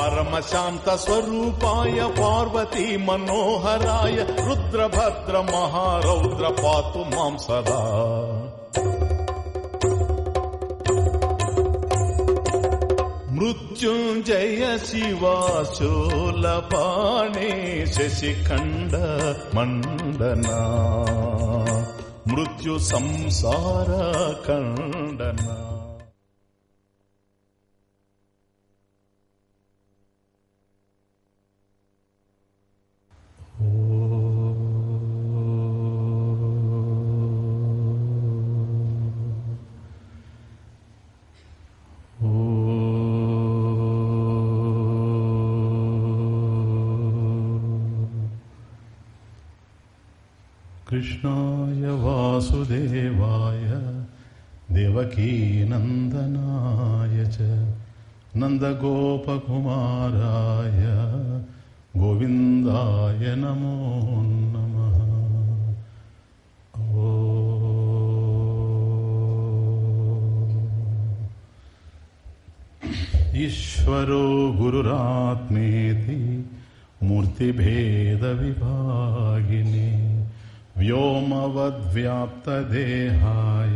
పరమశాంత స్వరూపాయ పార్వతీ మనోహరాయ రుద్రభద్ర మహారౌద్ర పాతు మాం సదా. మృత్యుంజయ శివాశూలపాణే శశిఖండ మండనా. మృత్యు సంసార ఖండనా. देवकीनन्दनाय च नन्दगोपकुमाराय गोविन्दाय नमो नमः ओ ईश्वरो गुरुरात्मेति मूर्तिभेदविभागिने व्योमवद्व्याप्तदेहाय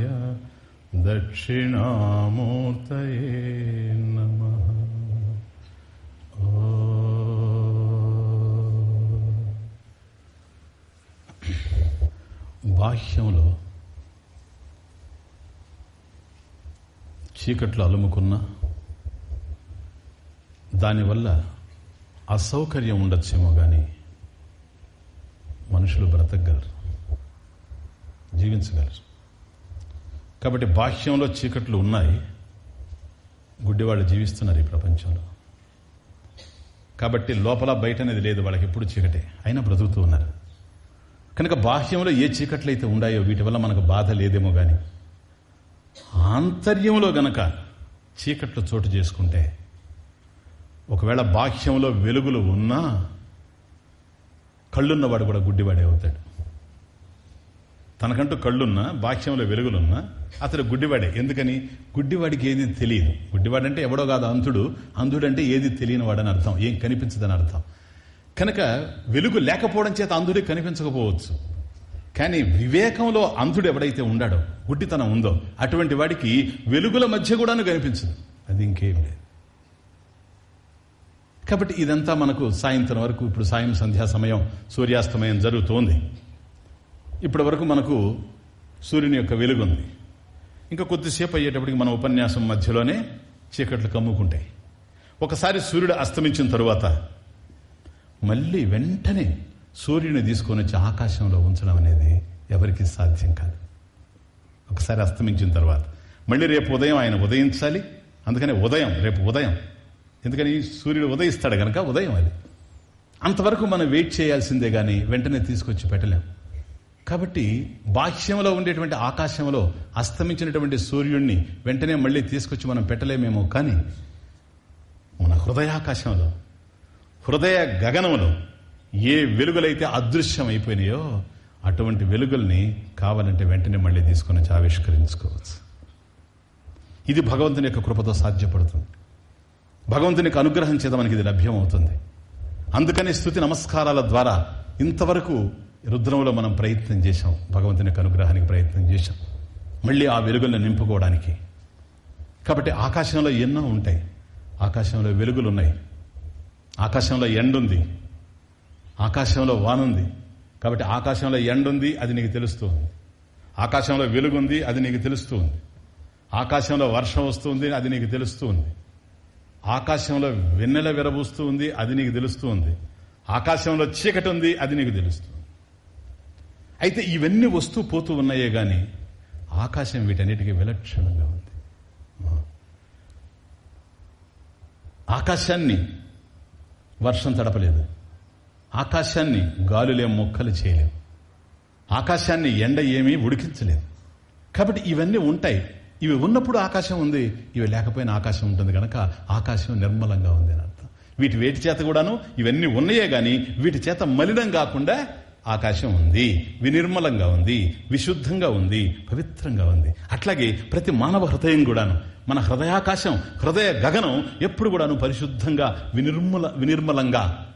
दक्षिणामूर्तये नमः బాహ్యంలో చీకట్లు అలుముకున్నా దానివల్ల అసౌకర్యం ఉండొచ్చేమో కానీ మనుషులు బ్రతకగలరు జీవించగలరు కాబట్టి బాహ్యంలో చీకట్లు ఉన్నాయి. గుడ్డివాళ్ళు జీవిస్తున్నారు ఈ ప్రపంచంలో. కాబట్టి లోపల బయట అనేది లేదు వాళ్ళకి ఎప్పుడు చీకటే. అయినా బ్రతుకుతూ ఉన్నారు. కనుక బాహ్యంలో ఏ చీకట్లు అయితే ఉన్నాయో వీటి వల్ల మనకు బాధ లేదేమో కానీ ఆంతర్యంలో గనక చీకట్లు చోటు చేసుకుంటే ఒకవేళ బాహ్యంలో వెలుగులు ఉన్నా కళ్ళున్నవాడు కూడా గుడ్డివాడే అవుతాడు. తనకంటూ కళ్ళున్నా బాహ్యంలో వెలుగులున్నా అతడు గుడ్డివాడే. ఎందుకని? గుడ్డివాడికి ఏది తెలియదు. గుడ్డివాడంటే ఎవడో కాదు అంధుడు. అంధుడంటే ఏది తెలియని వాడని అర్థం. ఏం కనిపించదని అర్థం. కనుక వెలుగు లేకపోవడం చేత అంధుడే కనిపించకపోవచ్చు. కానీ వివేకంలో అంధుడు ఎవడైతే ఉండాడో గుడ్డితనం ఉందో అటువంటి వాడికి వెలుగుల మధ్య కూడా కనిపించదు. అది ఇంకేం లేదు. కాబట్టి ఇదంతా మనకు సాయంత్రం వరకు ఇప్పుడు సాయం సంధ్యా సమయం సూర్యాస్తమయం జరుగుతోంది. ఇప్పటి వరకు మనకు సూర్యుని యొక్క వెలుగుంది. ఇంకా కొద్దిసేపు అయ్యేటప్పటికి మన ఉపన్యాసం మధ్యలోనే చీకట్లు కమ్ముకుంటాయి. ఒకసారి సూర్యుడు అస్తమించిన తరువాత మళ్ళీ వెంటనే సూర్యుని తీసుకొని వచ్చి ఆకాశంలో ఉంచడం అనేది ఎవరికి సాధ్యం కాదు. ఒకసారి అస్తమించిన తర్వాత మళ్ళీ రేపు ఉదయం ఆయన ఉదయించాలి. అందుకని ఉదయం రేపు ఉదయం. ఎందుకని? సూర్యుడు ఉదయిస్తాడు కనుక ఉదయం అది. అంతవరకు మనం వెయిట్ చేయాల్సిందే కానీ వెంటనే తీసుకొచ్చి పెట్టలేము కాబట్టి బాహ్యంలో ఉండేటువంటి ఆకాశంలో అస్తమించినటువంటి సూర్యుడిని వెంటనే మళ్ళీ తీసుకొచ్చి మనం పెట్టలేమేమో కానీ మన హృదయాకాశంలో హృదయ గగనంలో ఏ వెలుగులైతే అదృశ్యం అయిపోయినాయో అటువంటి వెలుగుల్ని కావాలంటే వెంటనే మళ్ళీ తీసుకొని వచ్చి ఆవిష్కరించుకోవచ్చు. ఇది భగవంతుని యొక్క కృపతో సాధ్యపడుతుంది. భగవంతుని యొక్క అనుగ్రహం చేత మనకి ఇది లభ్యం అవుతుంది అందుకని స్థుతి నమస్కారాల ద్వారా ఇంతవరకు రుద్రంలో మనం ప్రయత్నం చేశాం. భగవంతుని యొక్క అనుగ్రహానికి ప్రయత్నం చేశాం. మళ్ళీ ఆ వెలుగులను నింపుకోవడానికి. కాబట్టి ఆకాశంలో ఎన్నో ఉంటాయి. ఆకాశంలో వెలుగులు ఉన్నాయి ఆకాశంలో ఎండుంది. ఆకాశంలో వానుంది. కాబట్టి ఆకాశంలో ఎండుంది అది నీకు తెలుస్తుంది ఆకాశంలో వెలుగుంది అది నీకు తెలుస్తుంది ఆకాశంలో వర్షం వస్తుంది అది నీకు తెలుస్తుంది ఆకాశంలో వెన్నెల విరబూస్తూ ఉంది అది నీకు తెలుస్తూ ఉంది. ఆకాశంలో చీకటి ఉంది అది నీకు తెలుస్తుంది అయితే ఇవన్నీ వస్తూ పోతూ ఉన్నాయే గాని ఆకాశం వీటన్నిటికీ విలక్షణంగా ఉంది. ఆకాశాన్ని వర్షం తడపలేదు. ఆకాశాన్ని గాలులేం మొక్కలు చేయలేవు. ఆకాశాన్ని ఎండ ఏమీ ఉడికించలేదు. కాబట్టి ఇవన్నీ ఉంటాయి. ఇవి ఉన్నప్పుడు ఆకాశం ఉంది ఇవి లేకపోయినా ఆకాశం ఉంటుంది కనుక ఆకాశం నిర్మలంగా ఉంది అని అర్థం. వీటి వేటి చేత కూడాను ఇవన్నీ ఉన్నాయే గాని వీటి చేత మలినం కాకుండా ఆకాశం ఉంది వినిర్మలంగా ఉంది విశుద్ధంగా ఉంది పవిత్రంగా ఉంది. అట్లాగే ప్రతి మానవ హృదయం కూడాను మన హృదయాకాశం హృదయ గగనం ఎప్పుడు కూడాను పరిశుద్ధంగా వినిర్మల వినిర్మలంగా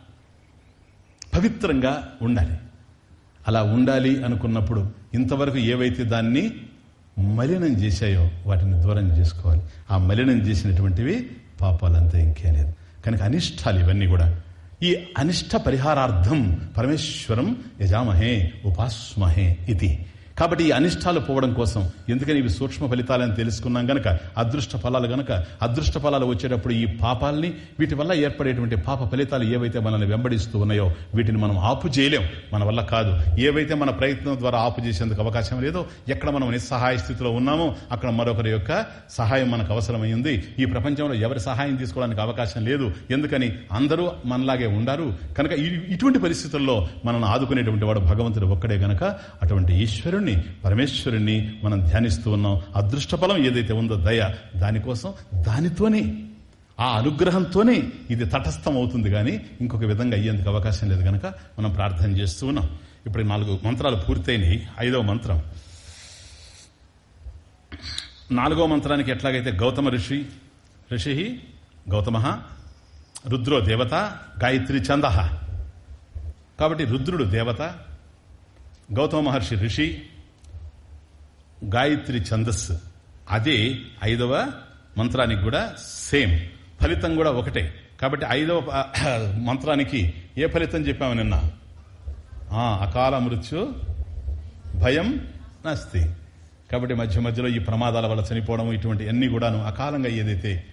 పవిత్రంగా ఉండాలి. అలా ఉండాలి అనుకున్నప్పుడు ఇంతవరకు ఏవైతే దాన్ని మలినం చేశాయో వాటిని దూరం చేసుకోవాలి. ఆ మలినం చేసినటువంటివి పాపాలంతా ఇంకే లేదు. కనుక అనిష్టాలు ఇవన్నీ కూడా ఈ అనిష్ట పరిహారార్థం పరమేశ్వరం యజామహే ఉపాస్మహే ఇది కాబట్టి ఈ అనిష్టాలు పోవడం కోసం ఎందుకని ఇవి సూక్ష్మ ఫలితాలని తెలుసుకున్నాం గనక అదృష్ట ఫలాలు గనక అదృష్ట ఫలాలు వచ్చేటప్పుడు ఈ పాపాలని వీటి వల్ల ఏర్పడేటువంటి పాప ఫలితాలు ఏవైతే మనల్ని వెంబడిస్తూ ఉన్నాయో వీటిని మనం ఆపు చేయలేం. మన వల్ల కాదు. ఏవైతే మన ప్రయత్నం ద్వారా ఆపు చేసేందుకు అవకాశం లేదో ఎక్కడ మనం నిస్సహాయ స్థితిలో ఉన్నామో అక్కడ మరొకరి యొక్క సహాయం మనకు అవసరమైంది. ఈ ప్రపంచంలో ఎవరి సహాయం తీసుకోవడానికి అవకాశం లేదు. ఎందుకని? అందరూ మనలాగే ఉండారు. కనుక ఇటువంటి పరిస్థితుల్లో మనల్ని ఆదుకునేటువంటి వాడు భగవంతుడు ఒక్కడే గనక అటువంటి ఈశ్వరుణ్ణి పరమేశ్వరుణ్ణి మనం ధ్యానిస్తూ ఉన్నాం. అదృష్ట ఫలం ఏదైతే ఉందో దయ దానికోసం దానితోనే ఆ అనుగ్రహంతోనే ఇది తటస్థం అవుతుంది కానీ ఇంకొక విధంగా అయ్యేందుకు అవకాశం లేదు కనుక మనం ప్రార్థన చేస్తూ ఉన్నాం. ఇప్పుడు నాలుగు మంత్రాలు పూర్తయినాయి. ఐదవ మంత్రం. నాలుగో మంత్రానికి ఎట్లాగైతే గౌతమ ఋషి ఋషి గౌతమ రుద్రో దేవత గాయత్రి చంద. కాబట్టి రుద్రుడు దేవత గౌతమ మహర్షి ఋషి గాయత్రి ఛందస్సు అదే ఐదవ మంత్రానికి కూడా సేమ్. ఫలితం కూడా ఒకటే. కాబట్టి ఐదవ మంత్రానికి ఏ ఫలితం చెప్పాము నిన్న? అకాల మృత్యు భయం నాస్తి. కాబట్టి మధ్య మధ్యలో ఈ ప్రమాదాల వల్ల చనిపోవడం ఇటువంటి అన్ని కూడాను అకాలంగా ఏదైతే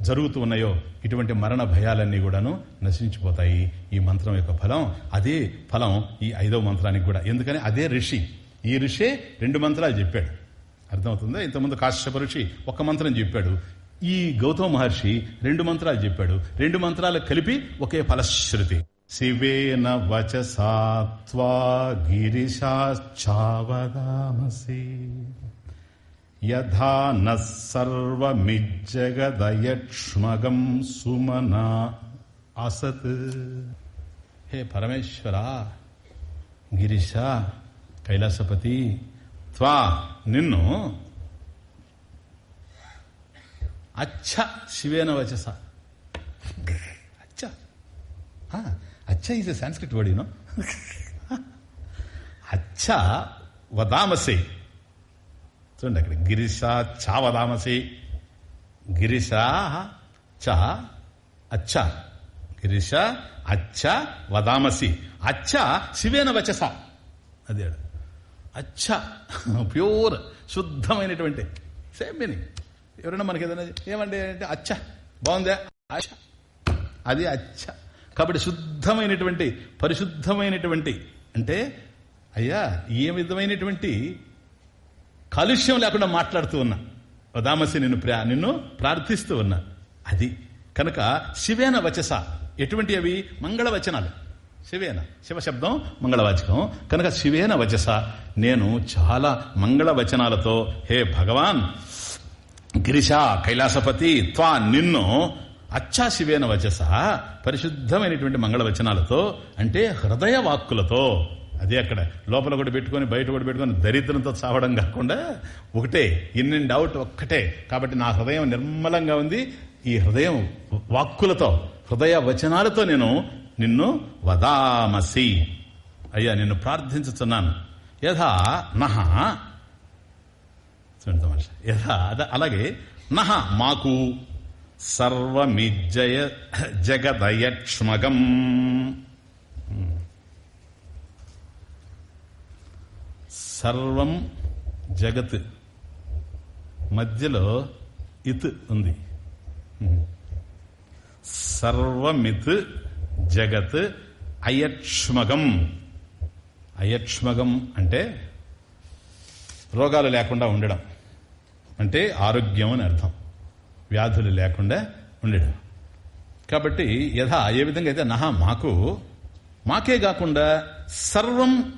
జరుగుతూ ఉన్నాయో ఇటువంటి మరణ భయాలన్నీ కూడాను నశించిపోతాయి. ఈ మంత్రం యొక్క ఫలం అదే ఫలం ఈ ఐదవ మంత్రానికి కూడా. ఎందుకని? అదే ఋషి ఈ ఋషే రెండు మంత్రాలు చెప్పాడు. అర్థమవుతుందా? ఇంతకుముందు కాశ్యప ఋషి ఒక మంత్రం చెప్పాడు. ఈ గౌతమ మహర్షి రెండు మంత్రాలు చెప్పాడు. రెండు మంత్రాలు కలిపి ఒకే ఫలశ్రుతి. శివేన వచసాత్వా గిరిశాచావదామసి యథా నర్వమిజ్జగదయక్ష్మగం సుమనా అసత్ హే పరమేశ్వర గిరిశా కైలాసపతి త్వా నిన్ను అచ్చ శివేన వచస. అచ్చ. అచ్చ is a Sanskrit word you know అచ్చ వదామసే. చూడండి అక్కడ గిరిశ చా వదామసి. గిరిశ చ అచ్చ. గిరిశ అచ్చ వదామసి. అచ్చ శివేన వచస. అదే అచ్చ ప్యూర్ శుద్ధమైనటువంటి. Same meaning. ఎవరైనా మనకి ఏదైనా ఏమండి అంటే అచ్చ బాగుందా? అచ్చ. అది అచ్చ. కాబట్టి శుద్ధమైనటువంటి పరిశుద్ధమైనటువంటి అంటే అయ్యా ఏ విధమైనటువంటి కాలుష్యం లేకుండా మాట్లాడుతూ ఉన్నా. వదామసి నిన్ను నిన్ను ప్రార్థిస్తూ ఉన్నా. అది. కనుక శివేన వచస. ఎటువంటి అవి మంగళవచనాలు శివేన. శివశబ్దం మంగళవాచకం. కనుక శివేన వచస. నేను చాలా మంగళవచనాలతో హే భగవాన్! గిరిశ కైలాసపతి త్వా నిన్ను అచ్చా శివేన వచస. పరిశుద్ధమైనటువంటి మంగళవచనాలతో అంటే హృదయ వాక్కులతో. అదే అక్కడ లోపల కూడా పెట్టుకొని బయట కూడా పెట్టుకొని దరిద్రంతో చావడం కాకుండా ఒకటే ఇన్ అండ్ అవుట్ ఒక్కటే. కాబట్టి నా హృదయం నిర్మలంగా ఉంది. ఈ హృదయం వాక్కులతో హృదయ వచనాలతో నేను నిన్ను వదామసి. అయ్యా నిన్ను ప్రార్థించుతున్నాను యథా నహ. యథా అలాగే నహ మాకు సర్వమిజ్జయ జగదయక్ష్మగం. సర్వం జగత్ మధ్యలో ఇత్ ఉంది. సర్వమిత్ జగత్ అయక్ష్మగం. అయక్ష్మగం అంటే రోగాలు లేకుండా ఉండడం. అంటే ఆరోగ్యం అని అర్థం. వ్యాధులు లేకుండా ఉండడం. కాబట్టి యథా ఏ విధంగా అయితే నహ మాకు మాకే కాకుండా సర్వం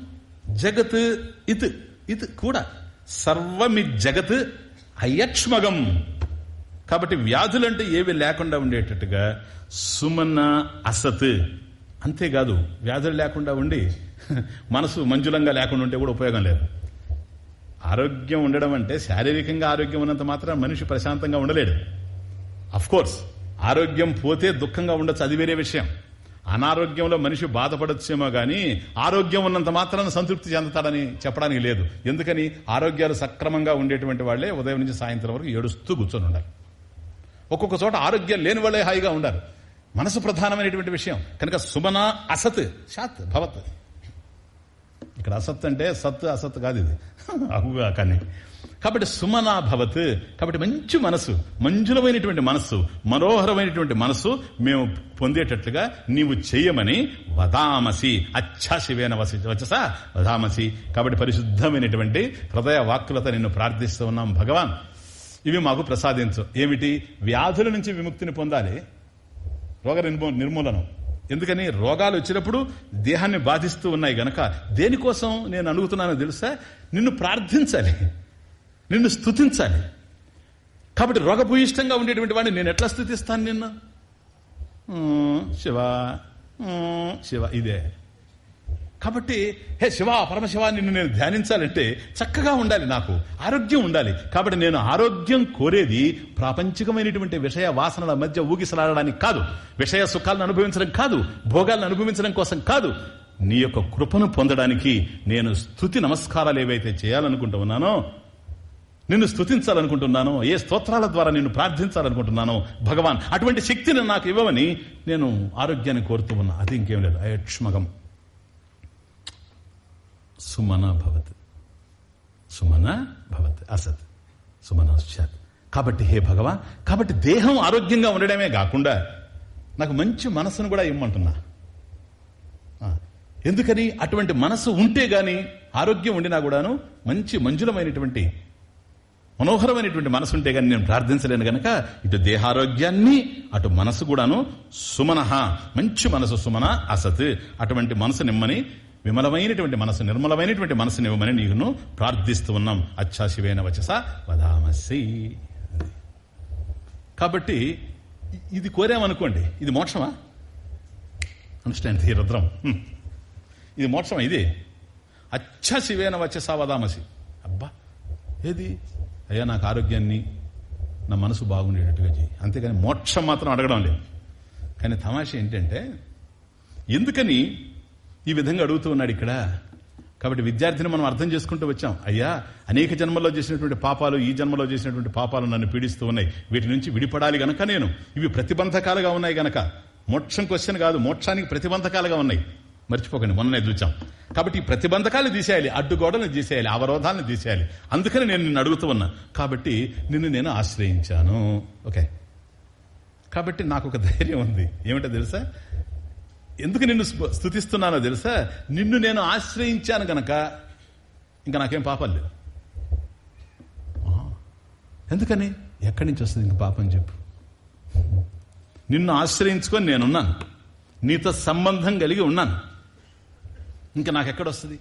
జగత్ ఇత్ ఇత్ కూడా సర్వమి జగత్ అయక్ష్మగం. కాబట్టి వ్యాధులంటే ఏవి లేకుండా ఉండేటట్టుగా సుమన అసత్ అంతేకాదు వ్యాధులు లేకుండా ఉండి మనసు మంజులంగా లేకుండా ఉంటే కూడా ఉపయోగం లేదు. ఆరోగ్యం ఉండడం అంటే శారీరకంగా ఆరోగ్యం ఉన్నంత మాత్రం మనిషి ప్రశాంతంగా ఉండలేడు. అఫ్ కోర్స్ ఆరోగ్యం పోతే దుఃఖంగా ఉండొచ్చు అది వేరే విషయం. అనారోగ్యంలో మనిషి బాధపడచ్చేమో కానీ ఆరోగ్యం ఉన్నంత మాత్రం సంతృప్తి చెందుతాడని చెప్పడానికి లేదు. ఎందుకని? ఆరోగ్యాలు సక్రమంగా ఉండేటువంటి వాళ్ళే ఉదయం నుంచి సాయంత్రం వరకు ఏడుస్తూ కూర్చొని ఉండాలి. ఒక్కొక్క చోట ఆరోగ్యం లేని వాళ్ళే హాయిగా ఉండాలి. మనసు ప్రధానమైనటువంటి విషయం. కనుక సుమన అసత్ షాత్ భవత్. ఇక్కడ అసత్ అంటే సత్ అసత్ కాదు ఇది. అవుగా కానీ. కాబట్టి సుమనా భవత్. కాబట్టి మంచి మనసు మంజులమైనటువంటి మనస్సు మనోహరమైనటువంటి మనస్సు మేము పొందేటట్లుగా నీవు చెయ్యమని వదామసి అచ్చా శివేన వసి వచ్చసా వదామసి. కాబట్టి పరిశుద్ధమైనటువంటి హృదయ వాక్కులతో నిన్ను ప్రార్థిస్తూ ఉన్నాం భగవాన్. ఇవి మాకు ప్రసాదించు. ఏమిటి? వ్యాధుల నుంచి విముక్తిని పొందాలి. రోగ నిర్మూలనం. ఎందుకని? రోగాలు వచ్చినప్పుడు దేహాన్ని బాధిస్తూ ఉన్నాయి గనక దేనికోసం నేను అడుగుతున్నానో తెలుసా? నిన్ను ప్రార్థించాలి. నిన్ను స్థుతించాలి కాబట్టి రోగభూయిష్టంగా ఉండేటువంటి వాడిని నేను ఎట్లా స్థుతిస్తాను నిన్ను? శివ శివ ఇదే. కాబట్టి హే శివ పరమశివ నిన్ను నేను ధ్యానించాలంటే చక్కగా ఉండాలి నాకు. ఆరోగ్యం ఉండాలి. కాబట్టి నేను ఆరోగ్యం కోరేది ప్రాపంచికమైనటువంటి విషయ వాసనల మధ్య ఊగిసలాడడానికి కాదు. విషయ సుఖాలను అనుభవించడం కాదు. భోగాలను అనుభవించడం కోసం కాదు. నీ యొక్క కృపను పొందడానికి నేను స్థుతి నమస్కారాలు ఏవైతే చేయాలనుకుంటూ ఉన్నానో నిన్ను స్థుతించాలనుకుంటున్నాను ఏ స్తోత్రాల ద్వారా నిన్ను ప్రార్థించాలనుకుంటున్నాను భగవాన్ అటువంటి శక్తిని నాకు ఇవ్వమని నేను ఆరోగ్యాన్ని కోరుతూ ఉన్నా. అది ఇంకేం లేదు. అయక్ష్మగం. సుమన భవత్. సుమన భవత్. అసత్. సుమనశ్చాత్ కాబట్టి హే భగవాన్ కాబట్టి దేహం ఆరోగ్యంగా ఉండడమే కాకుండా నాకు మంచి మనసును కూడా ఇమ్మంటున్నా. ఎందుకని? అటువంటి మనసు ఉంటే గాని ఆరోగ్యం ఉండినా కూడాను మంచి మంజులమైనటువంటి మనోహరమైనటువంటి మనసు ఉంటే గాని నేను ప్రార్థించలేను గనక ఇటు దేహారోగ్యాన్ని అటు మనసు కూడాను సుమనహ. మంచి మనసు సుమన అసత్. అటువంటి మనసు నిమ్మని విమలమైనటువంటి మనసు నిర్మలమైనటువంటి మనసుని ఇవ్వమని నీకును ప్రార్థిస్తూ ఉన్నాం. అచ్చాశివేన వచస వదామసి. కాబట్టి ఇది కోరామనుకోండి ఇది మోక్షమా? అండర్స్టాండ్ ఈ రుద్రం. ఇది మోక్షమా ఇది? అచ్చ వచస వదామసి. అబ్బా ఏది? అయ్యా నాకు ఆరోగ్యాన్ని నా మనసు బాగుండేటట్టుగా చేయి అంతేగాని మోక్షం మాత్రం అడగడం లేదు. కానీ తమాష ఏంటంటే ఎందుకని ఈ విధంగా అడుగుతూ ఉన్నాడు ఇక్కడ. కాబట్టి విద్యార్థిని మనం అర్థం చేసుకుంటూ వచ్చాం. అయ్యా అనేక జన్మల్లో చేసినటువంటి పాపాలు ఈ జన్మలో చేసినటువంటి పాపాలు నన్ను పీడిస్తూ ఉన్నాయి. వీటి నుంచి విడిపడాలి గనక నేను. ఇవి ప్రతిబంధకాలుగా ఉన్నాయి గనక. మోక్షం క్వశ్చన్ కాదు మోక్షానికి ప్రతిబంధకాలుగా ఉన్నాయి. మర్చిపోకండి మొన్ననే చూచాం కాబట్టి ఈ ప్రతిబంధకాలు తీసేయాలి అడ్డుగోడలను తీసేయాలి అవరోధాలను తీసేయాలి. అందుకని నేను నిన్ను అడుగుతూ ఉన్నా. కాబట్టి నిన్ను నేను ఆశ్రయించాను. ఓకే. కాబట్టి నాకు ఒక ధైర్యం ఉంది. ఏమిటో తెలుసా? ఎందుకు నిన్ను స్థుతిస్తున్నానో తెలుసా? నిన్ను నేను ఆశ్రయించాను గనక ఇంకా నాకేం పాపాలు లేవు. ఎందుకని? ఎక్కడి నుంచి వస్తుంది ఇంక పాపం చెప్పు. నిన్ను ఆశ్రయించుకొని నేనున్నాను. నీతో సంబంధం కలిగి ఉన్నాను. ఇంకా నాకెక్కడొస్తుంది?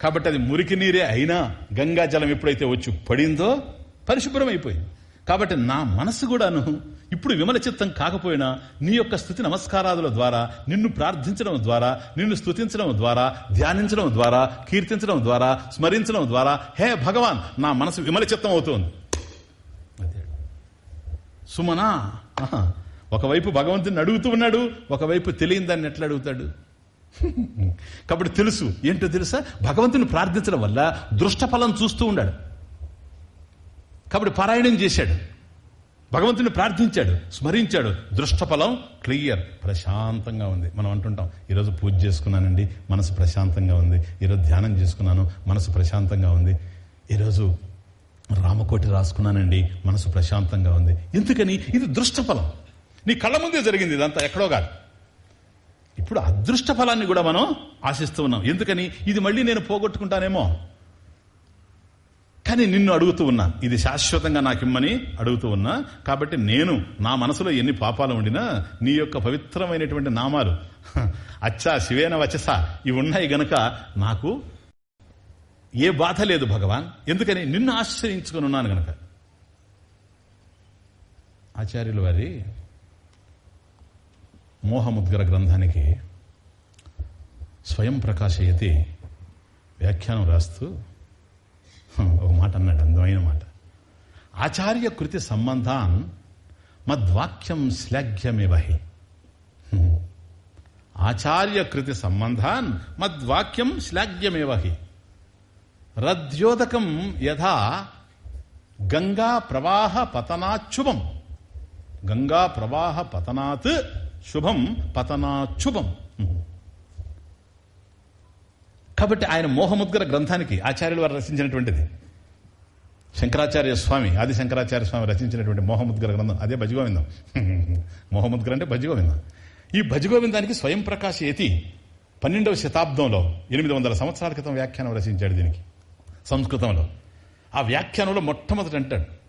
కాబట్టి అది మురికి నీరే అయినా గంగాజలం ఎప్పుడైతే వచ్చి పడిందో పరిశుభ్రం అయిపోయింది కాబట్టి నా మనసు కూడాను ఇప్పుడు విమల చిత్తం కాకపోయినా నీ యొక్క స్థుతి నమస్కారాదుల ద్వారా నిన్ను ప్రార్థించడం ద్వారా నిన్ను స్థుతించడం ద్వారా ధ్యానించడం ద్వారా కీర్తించడం ద్వారా స్మరించడం ద్వారా హే భగవాన్ నా మనసు విమల చిత్తం అవుతోంది సుమనా ఒకవైపు భగవంతుని అడుగుతూ ఉన్నాడు ఒకవైపు తెలియని దాన్ని ఎట్లా అడుగుతాడు? కాబట్టి తెలుసు. ఏంటో తెలుసా? భగవంతుని ప్రార్థించడం వల్ల దృష్టఫలం చూస్తూ ఉన్నాడు కాబట్టి పారాయణం చేశాడు. భగవంతుని ప్రార్థించాడు స్మరించాడు. దృష్టఫలం క్లియర్ ప్రశాంతంగా ఉంది. మనం అంటుంటాం ఈరోజు పూజ చేసుకున్నానండి మనసు ప్రశాంతంగా ఉంది. ఈరోజు ధ్యానం చేసుకున్నాను మనసు ప్రశాంతంగా ఉంది. ఈరోజు రామకోటి రాసుకున్నానండి మనసు ప్రశాంతంగా ఉంది. ఎందుకని? ఇది దృష్టఫలం. నీ కళ్ళ ముందే జరిగింది ఇదంతా ఎక్కడో కాదు. ఇప్పుడు అదృష్ట ఫలాన్ని కూడా మనం ఆశిస్తూ ఉన్నాం. ఎందుకని? ఇది మళ్ళీ నేను పోగొట్టుకుంటానేమో. కానీ నిన్ను అడుగుతూ ఉన్నా. ఇది శాశ్వతంగా నాకిమ్మని అడుగుతూ ఉన్నా. కాబట్టి నేను నా మనసులో ఎన్ని పాపాలు ఉండినా నీ యొక్క పవిత్రమైనటువంటి నామాలు అచ్చా శివేన వచస ఇవి ఉన్నాయి గనక నాకు ఏ బాధ లేదు భగవాన్. ఎందుకని? నిన్ను ఆశ్రయించుకుని ఉన్నాను గనక. ఆచార్యుల వారి మోహముద్గర గ్రంథానికి స్వయం ప్రకాశయతి వ్యాఖ్యానం రాస్తూ ఒక మాట అన్నాడు అందమైన మాట. ఆచార్య కృతి సంబంధాన్ మద్వాక్యం శ్లాఘ్యమేవహి ఆచార్య కృతి సంబంధాన్ మద్వాక్యం శ్లాఘ్యమేవహి రద్యోదకం యథా గంగా ప్రవాహ పతనాచ్చుభం గంగా ప్రవాహ పతనాత్ శుభం పతనాచ్చుభం కాబట్టి ఆయన మోహముద్గర గ్రంథానికి ఆచార్యులు వారు రచించినటువంటిది. శంకరాచార్య స్వామి ఆది శంకరాచార్య స్వామి రచించినటువంటి మోహముద్గర గ్రంథం. అదే భజగోవిందం. మోహముద్గర అంటే భజగోవిందం. ఈ భజగోవిందానికి స్వయం ప్రకాశ ఏతి పన్నెండవ శతాబ్దంలో ఎనిమిది వందల సంవత్సరాల క్రితం వ్యాఖ్యానం రచించాడు దీనికి సంస్కృతంలో. ఆ వ్యాఖ్యానంలో మొట్టమొదటి అంటాడు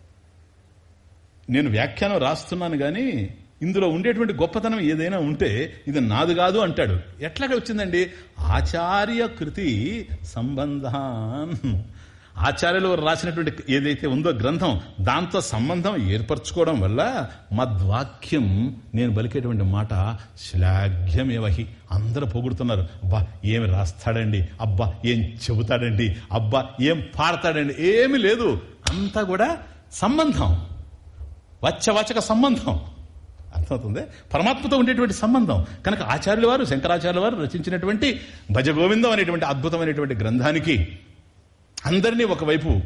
నేను వ్యాఖ్యానం రాస్తున్నాను కానీ ఇందులో ఉండేటువంటి గొప్పతనం ఏదైనా ఉంటే ఇది నాది కాదు అంటాడు. ఎట్లాగా వచ్చిందండి? ఆచార్య కృతి సంబంధాన్. ఆచార్యులు రాసినటువంటి ఏదైతే ఉందో గ్రంథం దాంతో సంబంధం ఏర్పరచుకోవడం వల్ల మద్వాక్యం నేను బలికేటువంటి మాట శ్లాఘ్యమేవహి. అందరూ పొగుడుతున్నారు. అబ్బా ఏమి రాస్తాడండి? అబ్బా ఏం చెబుతాడండి? అబ్బా ఏం పాడతాడండి? ఏమి లేదు. అంతా కూడా సంబంధం. వచ్చవచక సంబంధం. అర్థమవుతుంది? పరమాత్మతో ఉండేటువంటి సంబంధం. కనుక ఆచార్యుల వారు శంకరాచార్యుల వారు రచించినటువంటి భజగోవిందం అనేటువంటి అద్భుతమైనటువంటి గ్రంథానికి అందరినీ ఒకవైపు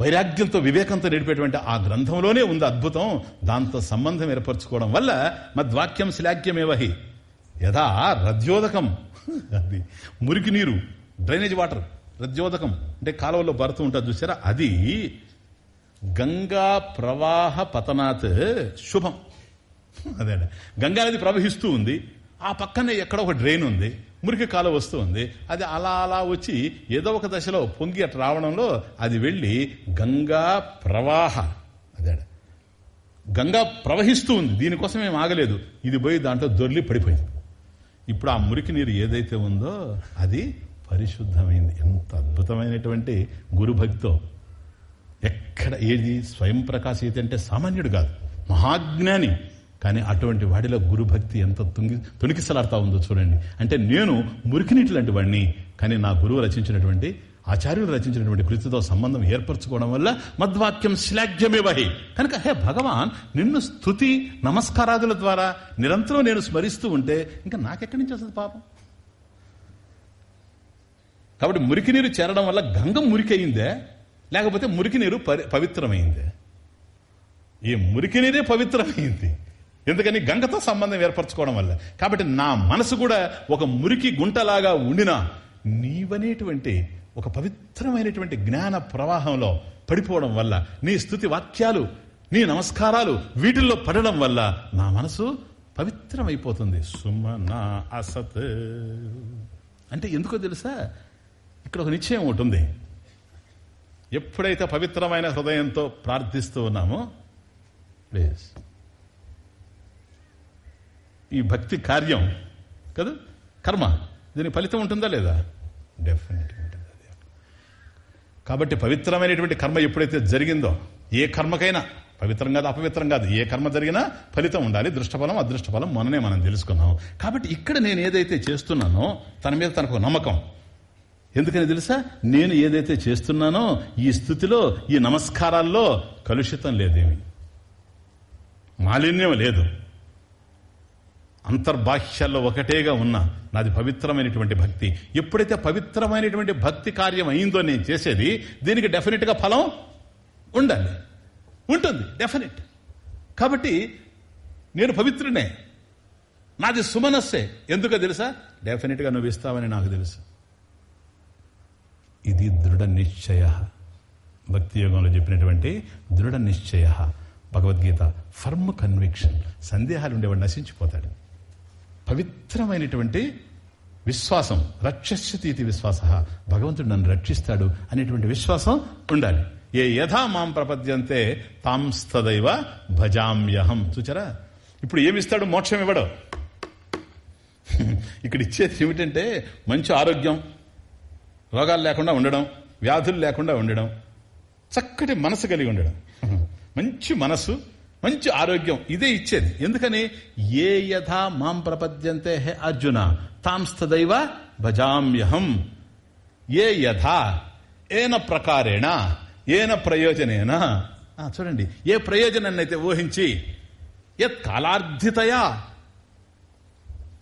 వైరాగ్యంతో వివేకంతో నడిపేటువంటి ఆ గ్రంథంలోనే ఉంది అద్భుతం. దాంతో సంబంధం ఏర్పరచుకోవడం వల్ల మద్వాక్యం శ్లాఘ్యమేవహి యథా రద్యోదకం అది మురికి నీరు డ్రైనేజ్ వాటర్ రద్యోదకం అంటే కాలువలో భరతం ఉంటుంది చూసారా? అది గంగా ప్రవాహ పతనాత్ శుభం. అదే గంగా నది ప్రవహిస్తూ ఉంది. ఆ పక్కనే ఎక్కడ ఒక డ్రైన్ ఉంది. మురికి కాలం వస్తూ ఉంది. అది అలా అలా వచ్చి ఏదో ఒక దశలో పొంగి అటు రావడంలో అది వెళ్ళి గంగా ప్రవాహ. అదే గంగా ప్రవహిస్తూ ఉంది. దీనికోసం ఏం ఆగలేదు. ఇది పోయి దాంట్లో దొర్లి పడిపోయింది. ఇప్పుడు ఆ మురికి నీరు ఏదైతే ఉందో అది పరిశుద్ధమైంది. ఎంత అద్భుతమైనటువంటి గురుభక్తితో ఎక్కడ ఏది స్వయం ప్రకాశ అంటే సామాన్యుడు కాదు. మహాజ్ఞాని. కానీ అటువంటి వాడిలో గురుభక్తి ఎంత తుంగి తొణికిసలాడుతా ఉందో చూడండి. అంటే నేను మురికినీటి లాంటి వాడిని కానీ నా గురువు రచించినటువంటి ఆచార్యులు రచించినటువంటి కృతితో సంబంధం ఏర్పరచుకోవడం వల్ల మద్వాక్యం శ్లాఘ్యమే వహి కనుక హే భగవాన్ నిన్ను స్థుతి నమస్కారాదుల ద్వారా నిరంతరం నేను స్మరిస్తూ ఉంటే ఇంకా నాకెక్కడి నుంచి వస్తుంది పాపం? కాబట్టి మురికి నీరు చేరడం వల్ల గంగం మురికయిందే లేకపోతే మురికి నీరు పవిత్రమైందే. ఈ మురికి నీరే పవిత్రమైంది. ఎందుకని గంగతో సంబంధం ఏర్పరచుకోవడం వల్ల. కాబట్టి నా మనసు కూడా ఒక మురికి గుంటలాగా ఉండినా నీవనేటువంటి ఒక పవిత్రమైనటువంటి జ్ఞాన ప్రవాహంలో పడిపోవడం వల్ల నీ స్థుతి వాక్యాలు నీ నమస్కారాలు వీటిల్లో పడడం వల్ల నా మనసు పవిత్రమైపోతుంది. సుమన నా అసత్. అంటే ఎందుకో తెలుసా? ఇక్కడ ఒక నిశ్చయం ఉంటుంది ఎప్పుడైతే పవిత్రమైన హృదయంతో ప్రార్థిస్తూ ఉన్నామో ప్లీజ్ ఈ భక్తి కార్యం కదా? కర్మ. దీని ఫలితం ఉంటుందా లేదా? డెఫినెట్ ఉంటుంది కాబట్టి పవిత్రమైనటువంటి కర్మ ఎప్పుడైతే జరిగిందో ఏ కర్మకైనా పవిత్రం కాదు అపవిత్రం కాదు ఏ కర్మ జరిగినా ఫలితం ఉండాలి. దృష్టఫలం అదృష్టఫలం మననే మనం తెలుసుకున్నాం. కాబట్టి ఇక్కడ నేను ఏదైతే చేస్తున్నానో తన మీద తనకు నమ్మకం. ఎందుకని తెలుసా? నేను ఏదైతే చేస్తున్నానో ఈ స్థితిలో ఈ నమస్కారాల్లో కలుషితం లేదేమి? మాలిన్యం లేదు. అంతర్బాహ్యాల్లో ఒకటేగా ఉన్నా నాది పవిత్రమైనటువంటి భక్తి. ఎప్పుడైతే పవిత్రమైనటువంటి భక్తి కార్యం అయిందో నేను చేసేది దీనికి డెఫినెట్గా ఫలం ఉండాలి. ఉంటుంది డెఫినెట్. కాబట్టి నేను పవిత్రునే. నాది సుమనస్సే. ఎందుకో తెలుసా? డెఫినెట్గా నువ్వు ఇస్తావని నాకు తెలుసు. ఇది దృఢ నిశ్చయ. భక్తి యోగంలో చెప్పినటువంటి దృఢ నిశ్చయ. Bhagavad Gita firm conviction. సందేహాలు ఉండేవాడు నశించిపోతాడు. పవిత్రమైనటువంటి విశ్వాసం. రక్షస్యతీతి విశ్వాస. భగవంతుడు నన్ను రక్షిస్తాడు అనేటువంటి విశ్వాసం ఉండాలి. ఏ యథా మాం ప్రపద్యంతే తాంస్తదైవ భజామ్యహం. చూచారా? ఇప్పుడు ఏమిస్తాడు? మోక్షం ఇవ్వడు. ఇక్కడ ఇచ్చేది ఏమిటంటే మంచి ఆరోగ్యం రోగాలు లేకుండా ఉండడం వ్యాధులు లేకుండా ఉండడం చక్కటి మనసు కలిగి ఉండడం. మంచి మనసు మంచి ఆరోగ్యం ఇదే ఇచ్చేది. ఎందుకని? ఏ యథా మాం ప్రపద్యంతే హే అర్జున తాంస్తదైవ భజామ్యహం. ఏ యథా ఏన ప్రకారేణ ఏన ప్రయోజనేన. చూడండి ఏ ప్రయోజనాన్ని అయితే ఊహించి యత్ కాలార్థితయా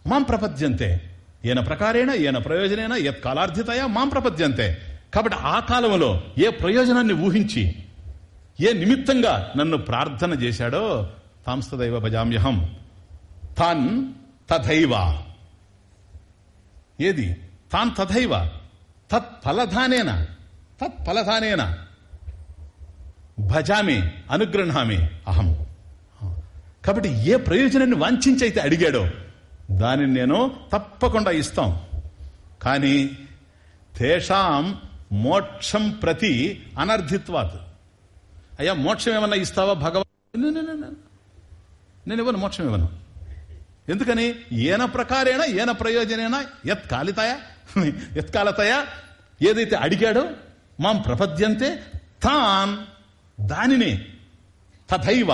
మాం ప్రపద్యంతే. ఏన ప్రకారేణ ఏన ప్రయోజనైనా యత్ కాలార్థితయా మాం ప్రపద్యంతే. కాబట్టి ఆ కాలంలో ఏ ప్రయోజనాన్ని ఊహించి ఏ నిమిత్తంగా నన్ను ప్రార్థన చేశాడో తాంస్తదైవ భజామ్యహం. తాన్ తథైవ. ఏది? తాన్ తథైవ. తత్ ఫలధానేన తత్ ఫలధానేన భజామి అనుగ్రహామి అహం. కాబట్టి ఏ ప్రయోజనాన్ని వాంఛించైతే అడిగాడో దానిని నేను తప్పకుండా ఇస్తాం. కానీ తేషాం మోక్షం ప్రతి అనర్థిత్వాత్ అయ్యా మోక్షం ఏమన్నా ఇస్తావా భగవాన్ నేను ఇవ్వను మోక్షం ఇవ్వను ఎందుకని? ఏన ప్రకారేణ ఏన ప్రయోజనైనా యత్ కాలితాయా యత్ కాలతాయా ఏదైతే అడిగాడో మాం ప్రపద్యంతే తాన్ దానిని తథైవ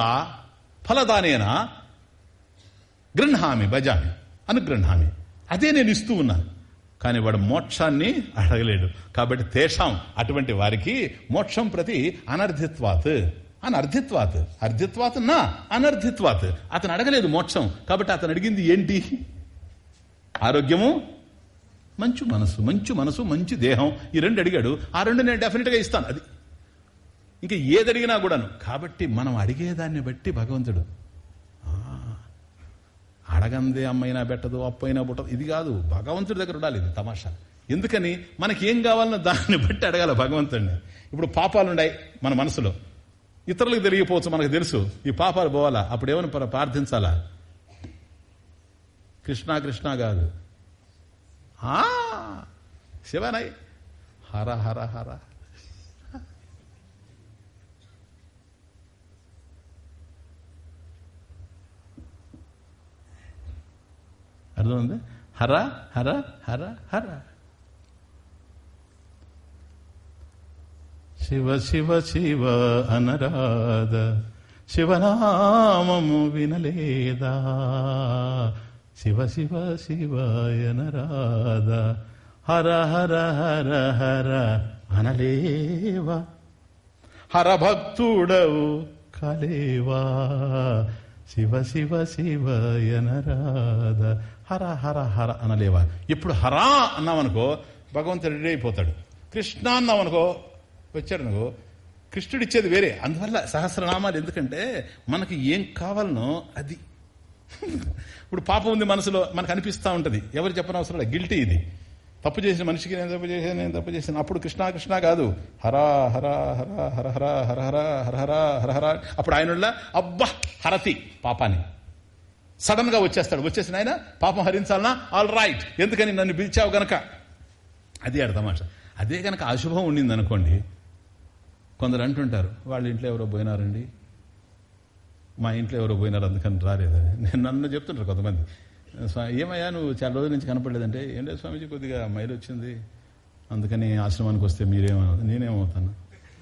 ఫలదానేన గృహామి భజామి అనుగృహామి అదే నేను ఇస్తూ ఉన్నాను. కానీ వాడు మోక్షాన్ని అడగలేడు. కాబట్టి తేషాం అటువంటి వారికి మోక్షం ప్రతి అనర్థిత్వాత్ అనర్థిత్వాత్ అర్థిత్వాత్ నా అనర్థిత్వాత్ అతను అడగలేదు మోక్షం. కాబట్టి అతను అడిగింది ఏంటి? ఆరోగ్యము? మంచి మనసు మంచి మనసు మంచి దేహం. ఈ రెండు అడిగాడు. ఆ రెండు నేను డెఫినెట్గా ఇస్తాను. అది. ఇంకా ఏది అడిగినా కూడాను. కాబట్టి మనం అడిగేదాన్ని బట్టి భగవంతుడు అడగందే అమ్మైనా పెట్టదు అప్పైనా పుట్టదు. ఇది కాదు భగవంతుడి దగ్గర ఉండాలి ఇది తమాషా. ఎందుకని? మనకి ఏం కావాలన్న దాన్ని బట్టి అడగాల భగవంతుడిని ఇప్పుడు పాపాలున్నాయి మన మనసులో. ఇతరులకు తెలియపోవచ్చు మనకు తెలుసు. ఈ పాపాలు పోవాలా? అప్పుడు ఏమని ప్రార్థించాలా? కృష్ణా కృష్ణ కాదు. ఆ, శివనై. హర హర హర. అర్థమైంది? హర హర హర హర. శివ శివ శివ అనరాధ. శివనామము వినలేదా? శివ శివ శివ అనరాధ. హర హర హర హర అనలేవా? హర భక్తుడవు కలేవా? శివ శివ శివ అనరాధ హర హర హర అనలేవా? ఇప్పుడు హరా అన్నామనుకో భగవంతుడు రెడీ అయిపోతాడు. కృష్ణ అన్నామనుకో వచ్చాడు అనుకో కృష్ణుడు ఇచ్చేది వేరే. అందువల్ల సహస్రనామాలు ఎందుకంటే మనకి ఏం కావాలనో అది. ఇప్పుడు పాపం ఉంది మనసులో మనకు అనిపిస్తూ ఉంటుంది. ఎవరు చెప్పనవసరం లేదు. గిల్టీ ఇది. తప్పు చేసిన మనిషికి నేను తప్పు చేశాను నేను తప్పు చేశాను అప్పుడు కృష్ణ కృష్ణ కాదు. హరా హర హర హర హర హర హర హర హర హర హర. అప్పుడు ఆయన అబ్బా హరతి పాపాన్ని. సడన్గా వచ్చేస్తాడు. వచ్చేసిన ఆయన పాపం హరించాలనా? ఆల్ రైట్ ఎందుకని నన్ను పిలిచావు గనక? అది అర్థమాట అదే గనక అశుభం ఉండింది అనుకోండి కొందరు అంటుంటారు వాళ్ళ ఇంట్లో ఎవరో పోయినారండి? మా ఇంట్లో ఎవరో పోయినారు అందుకని రాలేదని నేను నన్ను చెప్తుంటారు కొంతమంది. ఏమయ్యా నువ్వు చాలా రోజుల నుంచి కనపడలేదంటే ఏం లేదు స్వామీజీ కొద్దిగా మైలు వచ్చింది. అందుకని ఆశ్రమానికి వస్తే మీరేమవుతారు నేనేమవుతాను?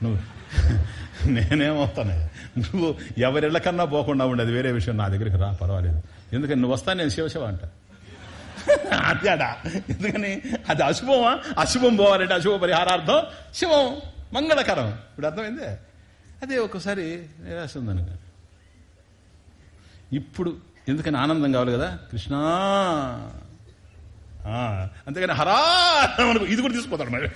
నువ్వు నేనేమవుతాను. నువ్వు ఎవరిళ్ళకన్నా పోకుండా ఉండేది వేరే విషయం నా దగ్గరికి రా పర్వాలేదు. ఎందుకని నువ్వు వస్తా నేను శివశివ అంట. అత్యాడా ఎందుకని? అది అశుభమా? అశుభం పోవాలంటే అశుభ పరిహారార్థం శివం మంగళకరం. ఇప్పుడు అర్థమైందే? అదే ఒక్కసారి నిరాశ ఉందనుక. ఇప్పుడు ఎందుకని ఆనందం కావాలి కదా? కృష్ణ. అంతేగాని హరా ఇది కూడా తీసుకుపోతాడు మరి.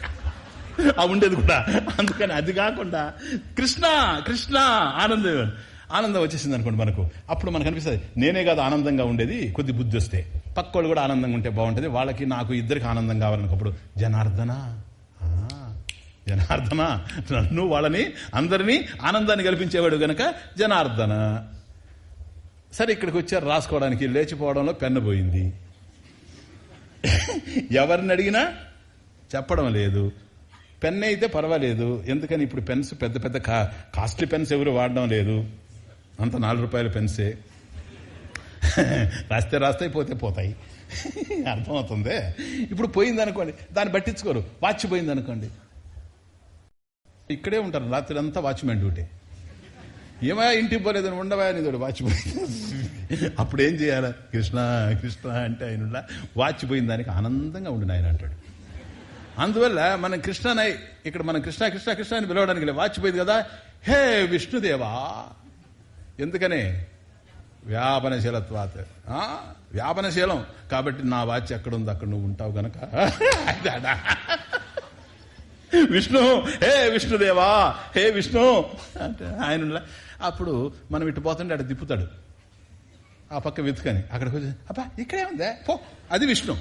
ఆ ఉండేది కూడా. అందుకని అది కాకుండా కృష్ణ కృష్ణ ఆనందం. ఆనందం వచ్చేసింది అనుకోండి మనకు. అప్పుడు మనకు అనిపిస్తుంది నేనే కాదు ఆనందంగా ఉండేది కొద్ది బుద్ధి వస్తే. పక్కోళ్ళు కూడా ఆనందంగా ఉంటే బాగుంటుంది వాళ్ళకి నాకు ఇద్దరికి ఆనందం కావాలనుకప్పుడు జనార్దన ఆ, జనార్దన నన్ను వాళ్ళని అందరినీ ఆనందాన్ని కల్పించేవాడు గనక జనార్దన. సరే ఇక్కడికి వచ్చారు రాసుకోవడానికి. లేచిపోవడంలో పెన్ను పోయింది. ఎవరిని అడిగినా చెప్పడం లేదు. పెన్ అయితే పర్వాలేదు. ఎందుకని ఇప్పుడు పెన్స్ పెద్ద పెద్ద కా- కాస్ట్లీ పెన్స్ ఎవరు వాడడం లేదు. అంత నాలుగు రూపాయల పెన్సే. రాస్తే రాస్తే పోతే పోతాయి. అర్థమవుతుంది? ఇప్పుడు పోయింది అనుకోండి దాన్ని పట్టించుకోరు. వాచ్ పోయింది అనుకోండి ఇక్కడే ఉంటారు. రాత్రి అంతా వాచ్మెన్ డ్యూటీ. ఏమయ్యా ఇంటికి పోలేదని ఉండవా అని తోడు వాచిపోయింది. అప్పుడు ఏం చేయాల? కృష్ణ కృష్ణ అంటే ఆయన వాచిపోయిన దానికి ఆనందంగా ఉండి ఆయన అంటాడు. అందువల్ల మనం కృష్ణనై ఇక్కడ మనం కృష్ణ కృష్ణ కృష్ణ అని పిలవడానికి వాచిపోయింది కదా? హే విష్ణుదేవా! ఎందుకనే? వ్యాపనశీలత్వాత. వ్యాపనశీలం. కాబట్టి నా వాచ్ ఎక్కడ ఉంది అక్కడ నువ్వు ఉంటావు గనక. విష్ణు హే విష్ణుదేవా! హే విష్ణు! అంటే ఆయన అప్పుడు మనం ఇటు పోతుంటే అటు తిప్పుతాడు. ఆ పక్క వెతుకని. అక్కడికి వచ్చి అబ్బా ఇక్కడే ఉందే? పో అది విష్ణు.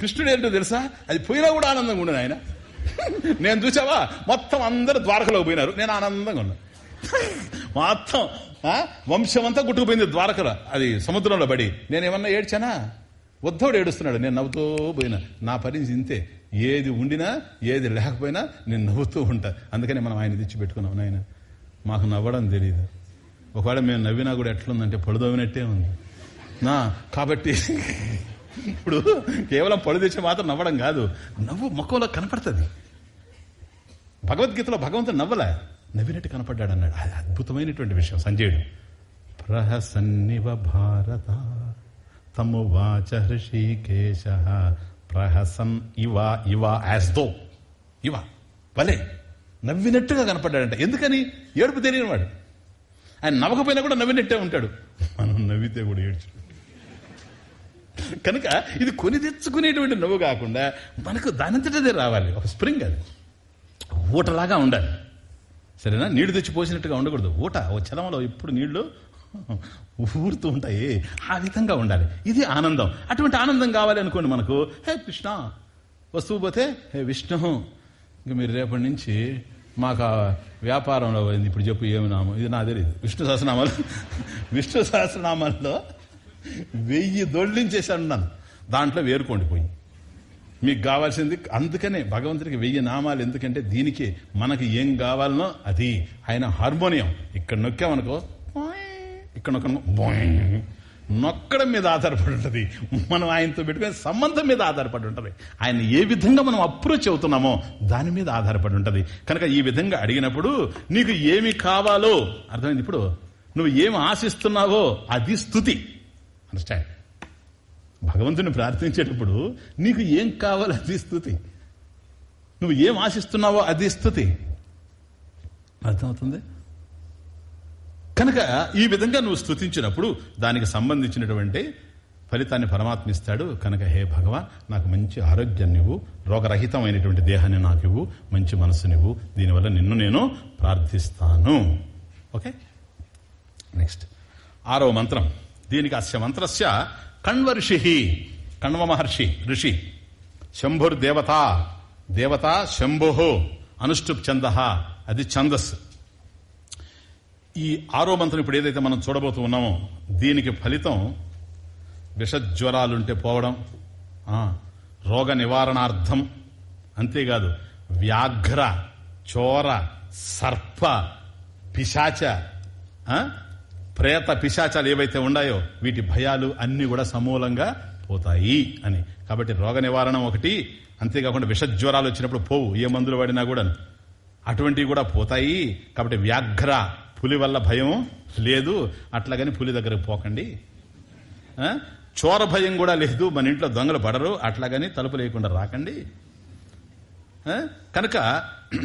కృష్ణుడు ఏంటో తెలుసా? అది పోయినా కూడా ఆనందంగా ఉండను ఆయన. నేను చూసావా? మొత్తం అందరూ ద్వారకలో పోయినారు. నేను ఆనందంగా ఉన్నా మొత్తం వంశం అంతా గుట్టుకుపోయింది ద్వారకలో. అది సముద్రంలో పడి. నేనేమన్నా ఏడ్చానా? ఉద్ధవుడు ఏడుస్తున్నాడు. నేను నవ్వుతూ పోయినా. నా పని ఇంతే. ఏది ఉండినా ఏది లేకపోయినా నేను నవ్వుతూ ఉంటా. అందుకని మనం ఆయన తెచ్చి పెట్టుకున్నాం నాయన. మాకు నవ్వడం తెలియదు ఒకవేళ మేము నవ్వినా కూడా ఎట్లుందంటే పడుదోవినట్టే ఉంది. నా కాబట్టి ఇప్పుడు కేవలం పడు తెచ్చి మాత్రం నవ్వడం కాదు. నవ్వు ముఖంలో కనపడుతుంది. భగవద్గీతలో భగవంతుడు నవ్వలే. నవ్వినట్టు కనపడ్డాడు అన్నాడు అది అద్భుతమైనటువంటి విషయం. సంజయుడు ప్రహసన్నివ భారత తమువాచ హృషికేశ ప్రహసన్ ఇవ ఇవ యాజ్ దో ఇవ. భలే. నవ్వినట్టుగా కనపడ్డాడంట. ఎందుకని? ఏడుపు తెలియని వాడు ఆయన నవ్వకపోయినా కూడా నవ్వినట్టే ఉంటాడు. మనం నవ్వితే కూడా ఏడ్చు. కనుక ఇది కొని తెచ్చుకునేటువంటి నవ్వు కాకుండా మనకు దానంతటదే రావాలి. ఒక స్ప్రింగ్ అది. ఊటలాగా ఉండాలి. సరేనా? నీళ్ళు తెచ్చి పోసినట్టుగా ఉండకూడదు. ఊట ఓ చలమలో ఎప్పుడు నీళ్ళు ఊరుతూ ఉంటాయి. ఆ విధంగా ఉండాలి. ఇది ఆనందం. అటువంటి ఆనందం కావాలి అనుకోండి మనకు. హే కృష్ణ వస్తువు పోతే హే విష్ణు. ఇంక మీరు రేపటి నుంచి మాకు వ్యాపారంలో పోయింది. ఇప్పుడు చెప్పు ఏమి నామం? ఇది నా తెలియదు విష్ణు సహస్రనామాలు. విష్ణు సహస్రనామాల్లో వెయ్యి దొడ్లించేసాను నన్ను దాంట్లో వేరుకోండి పోయి. మీకు కావాల్సింది అందుకనే భగవంతుడికి వెయ్యి నామాలు. ఎందుకంటే దీనికి మనకి ఏం కావాలనో అది. ఆయన హార్మోనియం. ఇక్కడ నొక్కామనుకో ఇక్కడ నొక్క నొక్కడం మీద ఆధారపడి ఉంటుంది. మనం ఆయనతో పెట్టుకునే సంబంధం మీద ఆధారపడి ఉంటుంది. ఆయన ఏ విధంగా మనం అప్రోచ్ అవుతున్నామో దాని మీద ఆధారపడి ఉంటుంది. కనుక ఈ విధంగా అడిగినప్పుడు నీకు ఏమి కావాలో? అర్థమైంది ఇప్పుడు. నువ్వు ఏమి ఆశిస్తున్నావో అది స్థుతి. అండర్స్టాండ్ భగవంతుని ప్రార్థించేటప్పుడు నీకు ఏం కావాలో అది స్థుతి. నువ్వు ఏం ఆశిస్తున్నావో అది స్థుతి. అర్థమవుతుంది? కనుక ఈ విధంగా నువ్వు స్థుతించినప్పుడు దానికి సంబంధించినటువంటి ఫలితాన్ని పరమాత్మ ఇస్తాడు. కనుక హే భగవాన్ నాకు మంచి ఆరోగ్యం నువ్వు రోగరహితమైనటువంటి దేహాన్ని నాకు ఇవ్వు మంచి మనసు నువ్వు దీనివల్ల నిన్ను నేను ప్రార్థిస్తాను. ఓకే? నెక్స్ట్. ఆరో మంత్రం. దీనికి అస్య మంత్రస్య కణ్వ ఋషి కణ్వ మహర్షి ఋషి. శంభుర్ దేవత దేవత శంభు అనుష్ఠుప్ ఛంద అది ఛందస్సు. ఈ ఆరో మంత్రం ఇప్పుడు ఏదైతే మనం చూడబోతూ ఉన్నామో దీనికి ఫలితం విషజ్వరాలుంటే పోవడం రోగ నివారణార్థం. అంతేకాదు వ్యాఘ్ర చోర సర్ప పిశాచ ప్రేత పిశాచాలు ఏవైతే ఉన్నాయో వీటి భయాలు అన్ని కూడా సమూలంగా పోతాయి అని. కాబట్టి రోగ నివారణ ఒకటి అంతేకాకుండా విషజ్వరాలు వచ్చినప్పుడు పోవు ఏ మందులు వాడినా కూడా అటువంటివి కూడా పోతాయి. కాబట్టి వ్యాఘ్ర పులి వల్ల భయం లేదు అట్లాగని పులి దగ్గరకు పోకండి. చోర భయం కూడా లేదు మన ఇంట్లో దొంగలు పడరు అట్లాగని తలుపు లేకుండా రాకండి. కనుక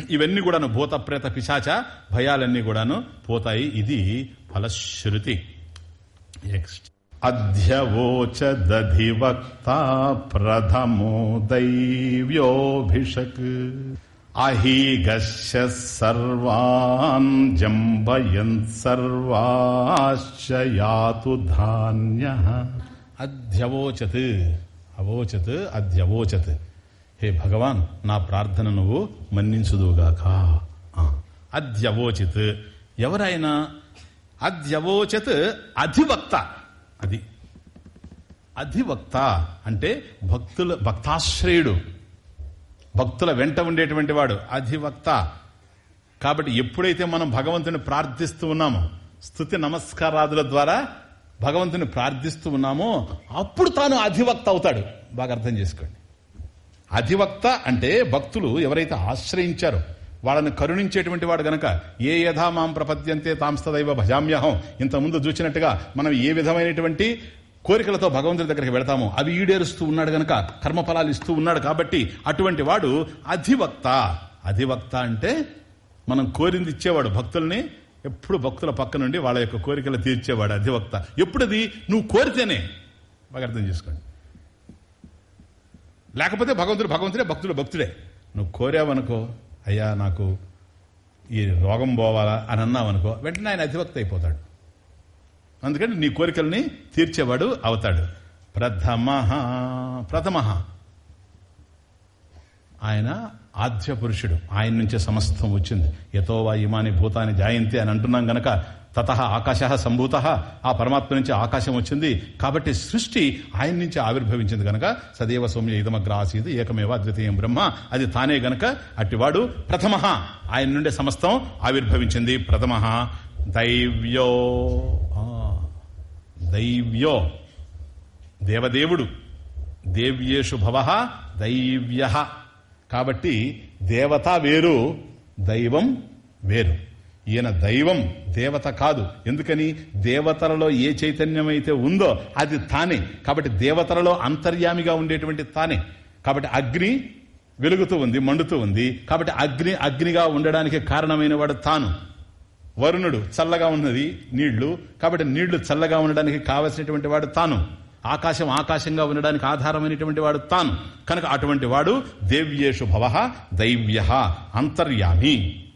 ఇవన్నీ కూడాను భూతప్రేత పిశాచ భయాలన్నీ కూడాను పోతాయి. ఇది ఫలశ్రుతి. అధ్యవోచ దధివక్త ప్రథమో దైవ్యోభిషక్. అహీగస్య సర్వాన్ జంబయన్ సర్వాశ్చయాతు ధాన్య. అధ్యవోచత్ అవోచత్ అధ్యవోచత్. హే భగవాన్ నా ప్రార్థన నువ్వు మన్నించుదుగాక అధ్యవోచిత్. ఎవరైనా అధ్యవోచత్ అధివక్త. అది. అధివక్త అంటే భక్తుల భక్తాశ్రయుడు. భక్తుల వెంట ఉండేటువంటి వాడు అధివక్త. కాబట్టి ఎప్పుడైతే మనం భగవంతుని ప్రార్థిస్తూ ఉన్నామో స్థుతి నమస్కారాదుల ద్వారా భగవంతుని ప్రార్థిస్తూ ఉన్నామో అప్పుడు తాను అధివక్త అవుతాడు. బాగా అర్థం చేసుకోండి. అధివక్త అంటే భక్తులు ఎవరైతే ఆశ్రయించారో వాళ్ళని కరుణించేటువంటి వాడు గనక ఏ యథా మాం ప్రపద్యంతే తాంస్తదైవ భజామ్యహం. ఇంతకుముందు చూసినట్టుగా మనం ఏ విధమైనటువంటి కోరికలతో భగవంతుడి దగ్గరికి వెళతాము. అవి ఈడేరుస్తూ ఉన్నాడు గనక కర్మఫలాలు ఇస్తూ ఉన్నాడు కాబట్టి అటువంటి వాడు అధివక్త. అధివక్త అంటే మనం కోరింది ఇచ్చేవాడు భక్తుల్ని ఎప్పుడు భక్తుల పక్క నుండి వాళ్ళ యొక్క కోరికలు తీర్చేవాడు అధివక్త. ఎప్పుడది? నువ్వు కోరితేనే. బాగా అర్థం చేసుకోండి. లేకపోతే భగవంతుడు భగవంతుడే భక్తుడు భక్తుడే. నువ్వు కోరావనుకో అయ్యా నాకు ఈ రోగం పోవాలా అని అన్నావనుకో వెంటనే ఆయన అధివక్త అయిపోతాడు. అందుకని నీ కోరికల్ని తీర్చేవాడు అవుతాడు. ప్రథమ ప్రథమ ఆయన ఆద్య పురుషుడు ఆయన నుంచే సమస్తం వచ్చింది. యథోవా ఇమాని భూతాన్ని జాయంతి అని అంటున్నాం గనక తత ఆకాశ సంభూత ఆ పరమాత్మ నుంచి ఆకాశం వచ్చింది. కాబట్టి సృష్టి ఆయన నుంచి ఆవిర్భవించింది గనక సదేవ సౌమ్య ఇదమగ్ర ఆసీది ఏకమేవ అద్వితీయం బ్రహ్మ. అది తానే గనక అట్టివాడు ప్రథమ ఆయన నుండే సమస్తం ఆవిర్భవించింది ప్రథమ దైవ్యో దైవ్యో దేవదేవుడు దేవ్యేషు భవ దైవ్య. కాబట్టి దేవత వేరు దైవం వేరు. ఈయన దైవం దేవత కాదు. ఎందుకని? దేవతలలో ఏ చైతన్యమైతే ఉందో అది తానే. కాబట్టి దేవతలలో అంతర్యామిగా ఉండేటువంటి తానే. కాబట్టి అగ్ని వెలుగుతూ ఉంది మండుతూ ఉంది. కాబట్టి అగ్ని అగ్నిగా ఉండడానికి కారణమైన వాడు తాను. వరుణుడు చల్లగా ఉన్నది నీళ్ళు. కాబట్టి నీళ్ళు చల్లగా ఉండడానికి కావలసినటువంటి వాడు తాను. ఆకాశం ఆకాశంగా ఉండడానికి ఆధారమైనటువంటి వాడు తాను. కనుక అటువంటి వాడు దేవ్యేషు భవ దైవ్య అంతర్యామి.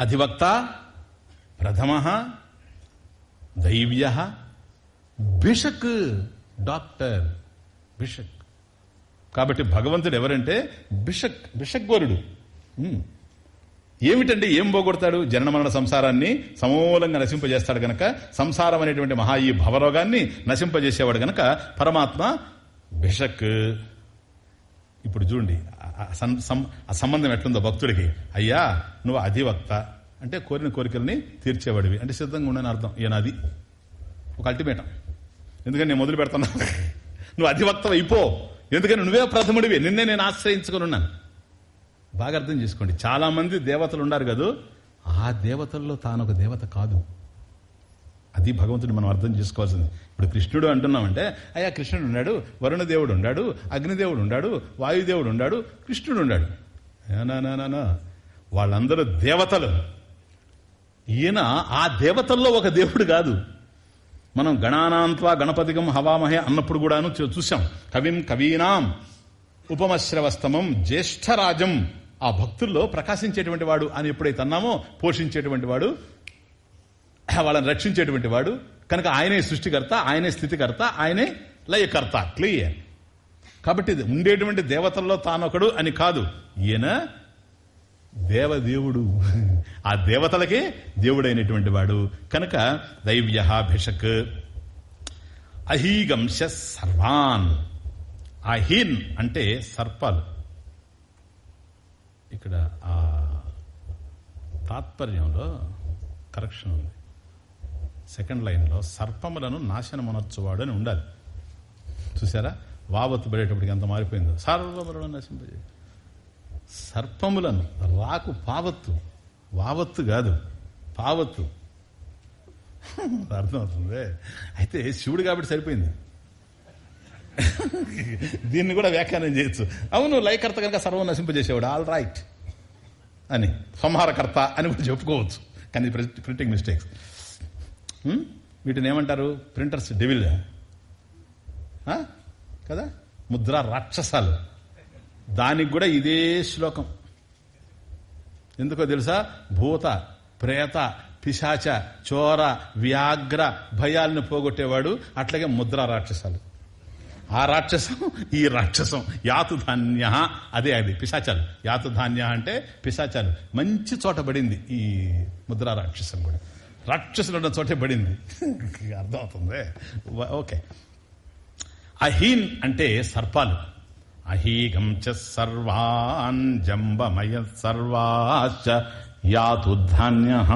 అధివక్త ప్రథమ దైవ్య బిషక్ డాక్టర్ బిషక్. కాబట్టి భగవంతుడు ఎవరంటే బిషక్ బిషక్వరుడు ఏమిటంటే ఏం పోగొడతాడు జనన మరణ సంసారాన్ని? సమూలంగా నశింపజేస్తాడు గనక సంసారం అనేటువంటి మహా ఈ భవరోగాన్ని నశింపజేసేవాడు గనక పరమాత్మ బిషక్ ఇప్పుడు చూడండి ఆ సంబంధం ఎట్లుందో భక్తుడికి. అయ్యా నువ్వు అధివక్త. అంటే కోరిన కోరికల్ని తీర్చేవాడివి. అంటే సిద్ధంగా ఉండని అర్థం ఈయనది ఒక అల్టిమేటం. ఎందుకని నేను మొదలు పెడతాను? నువ్వు అధివక్త అయిపో ఎందుకని నువ్వే ప్రథముడివి? నిన్నే నేను ఆశ్రయించుకుని ఉన్నాను. బాగా అర్థం చేసుకోండి. చాలా మంది దేవతలు ఉన్నారు కదా? ఆ దేవతల్లో తాను ఒక దేవత కాదు. అది భగవంతుడు మనం అర్థం చేసుకోవాల్సింది. ఇప్పుడు కృష్ణుడు అంటున్నామంటే అయ్యా కృష్ణుడు ఉన్నాడు వరుణదేవుడు ఉన్నాడు అగ్నిదేవుడు ఉన్నాడు వాయుదేవుడు ఉన్నాడు కృష్ణుడు ఉన్నాడు. వాళ్ళందరూ దేవతలు. ఈయన ఆ దేవతల్లో ఒక దేవుడు కాదు. మనం గణానాంత్వా గణపతికం హవామహే అన్నప్పుడు కూడాను చూసాం కవిం కవీనాం ఉపమశ్రవస్తమం జ్యేష్ఠరాజం. ఆ భక్తుల్లో ప్రకాశించేటువంటి వాడు అని ఎప్పుడైతే అన్నామో పోషించేటువంటి వాడు వాళ్ళని రక్షించేటువంటి వాడు కనుక ఆయనే సృష్టికర్త ఆయనే స్థితికర్త ఆయనే లయకర్త క్లియర్. కాబట్టి ఉండేటువంటి దేవతల్లో తానొకడు అని కాదు. ఈయన దేవదేవుడు. ఆ దేవతలకే దేవుడైనటువంటి వాడు. కనుక దైవ్య భిషక్ అహీగంశ సర్వాన్. అహీన్ అంటే సర్పాలు. ఇక్కడ ఆ తాత్పర్యంలో కరెక్షన్ ఉంది. సెకండ్ లైన్లో సర్పములను నాశనమనొచ్చువాడు అని ఉండాలి. చూసారా వావత్తు పడేటప్పటికి ఎంత మారిపోయిందో. సర్వములను నశింపజే. సర్పములను రాకు పావత్తు. వావత్తు కాదు పావత్తు. అర్థమవుతుంది? అయితే శివుడు కాబట్టి సరిపోయింది. దీన్ని కూడా వ్యాఖ్యానం చేయొచ్చు. అవును లయకర్త కనుక సర్వం నశింపజేసేవాడు. ఆల్ రైట్ అని. సంహారకర్త అని కూడా చెప్పుకోవచ్చు. కానీ ప్రింటింగ్ మిస్టేక్స్ వీటిని ఏమంటారు? ప్రింటర్స్ డెవిల్ కదా? ముద్ర రాక్షసాలు. దానికి కూడా ఇదే శ్లోకం. ఎందుకో తెలుసా? భూత ప్రేత పిశాచ చోర వ్యాఘ్ర భయాలను పోగొట్టేవాడు. అట్లాగే ముద్ర రాక్షసాలు. ఆ రాక్షసం ఈ రాక్షసం యాతుధాన్య. అదే అది పిశాచాలు. యాతుధాన్య అంటే పిశాచాలు. మంచి చోట పడింది ఈ ముద్రా రాక్షసం కూడా. రాక్షసులు ఉన్న చోటే పడింది. అర్థమవుతుంది? ఓకే. అహీన్ అంటే సర్పాలు. అహీగం చ సర్వాన్ జంబమయ సర్వాశ్చ యాతుధాన్య.